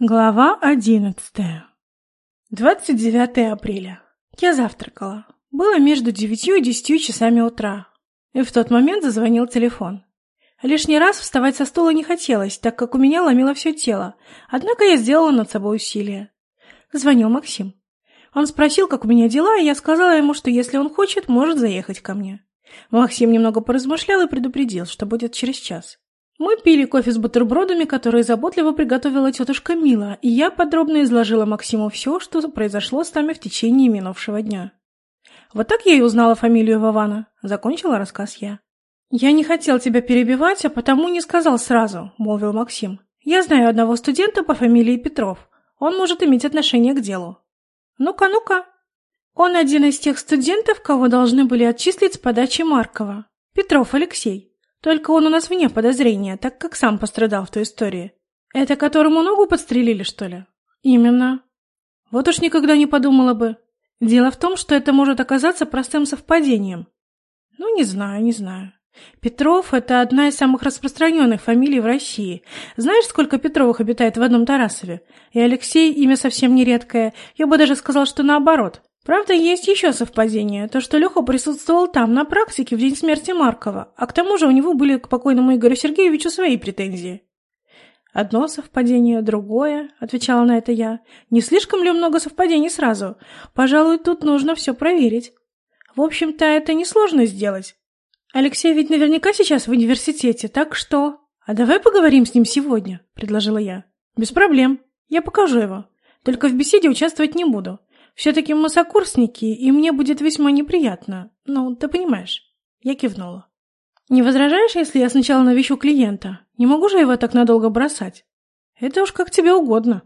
Глава одиннадцатая. 29 апреля. Я завтракала. Было между девятью и десятью часами утра. И в тот момент зазвонил телефон. Лишний раз вставать со стула не хотелось, так как у меня ломило все тело. Однако я сделала над собой усилие. Звонил Максим. Он спросил, как у меня дела, и я сказала ему, что если он хочет, может заехать ко мне. Максим немного поразмышлял и предупредил, что будет через час. Мы пили кофе с бутербродами, которые заботливо приготовила тетушка Мила, и я подробно изложила Максиму все, что произошло с нами в течение минувшего дня. Вот так я и узнала фамилию Вована. Закончила рассказ я. «Я не хотел тебя перебивать, а потому не сказал сразу», — молвил Максим. «Я знаю одного студента по фамилии Петров. Он может иметь отношение к делу». «Ну-ка, ну-ка». Он один из тех студентов, кого должны были отчислить с подачи Маркова. Петров Алексей. Только он у нас вне подозрения, так как сам пострадал в той истории. Это которому ногу подстрелили, что ли? Именно. Вот уж никогда не подумала бы. Дело в том, что это может оказаться простым совпадением. Ну, не знаю, не знаю. Петров – это одна из самых распространенных фамилий в России. Знаешь, сколько Петровых обитает в одном Тарасове? И Алексей – имя совсем не редкое. Я бы даже сказал, что наоборот. Правда, есть еще совпадение, то, что Леха присутствовал там, на практике, в день смерти Маркова, а к тому же у него были к покойному Игорю Сергеевичу свои претензии. «Одно совпадение, другое», — отвечала на это я. «Не слишком ли много совпадений сразу? Пожалуй, тут нужно все проверить. В общем-то, это несложно сделать. Алексей ведь наверняка сейчас в университете, так что...» «А давай поговорим с ним сегодня», — предложила я. «Без проблем. Я покажу его. Только в беседе участвовать не буду. Все-таки мы сокурсники, и мне будет весьма неприятно. Ну, ты понимаешь. Я кивнула. Не возражаешь, если я сначала навещу клиента? Не могу же его так надолго бросать? Это уж как тебе угодно.